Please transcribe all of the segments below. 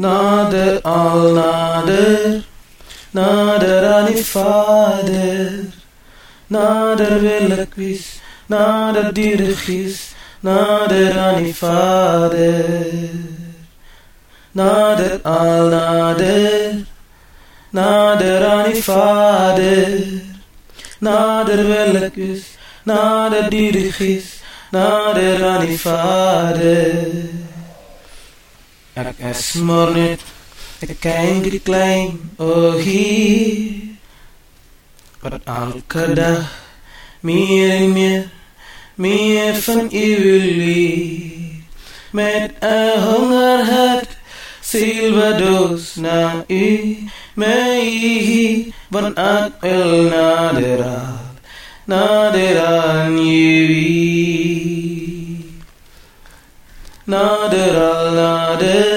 Nader al nader, nader aan die Vader. Nader wil wees, nader dierig is, nader aan die Vader. Nader al nader, nader aan die Vader. Nader wil wees, nader dierig is, nader aan die Vader. Ek is maar net ek kyk die klein o hier. Wat elke dag meer en meer meer van u leer met 'n honger hart silverdos na u my van ek wil nader aan nader aan u nader al nader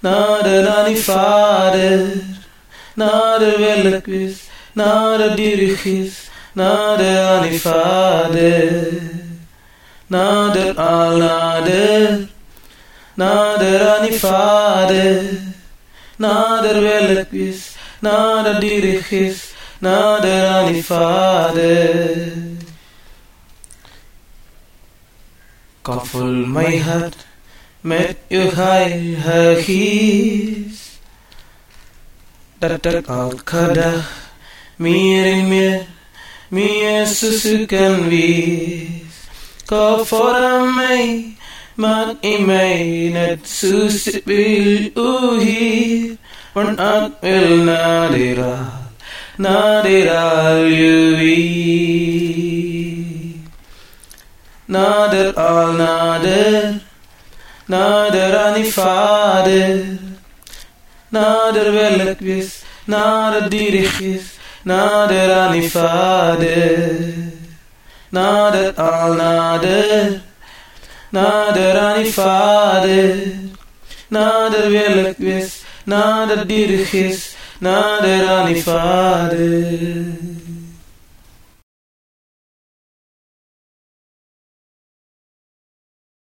nader aan die Vader nader wil ek wees nader dierig is nader aan die Vader nader al nader nader aan die Vader nader wil ek wees nader dierig is nader aan die Vader vul my hart met uw heilige geest. Dat ik elke dag meer en meer, meer zo kan wees. Kom voor mij, maak in mij net zoals ik wil u hier. Want ik wil nader al, nader al jullie. Nader aan die Vader. Nader wil ek wees, nader dierig is, nader aan die Vader. Nader al nader, nader aan die Vader. Nader wil ek wees, nader dierig is, nader aan die Vader.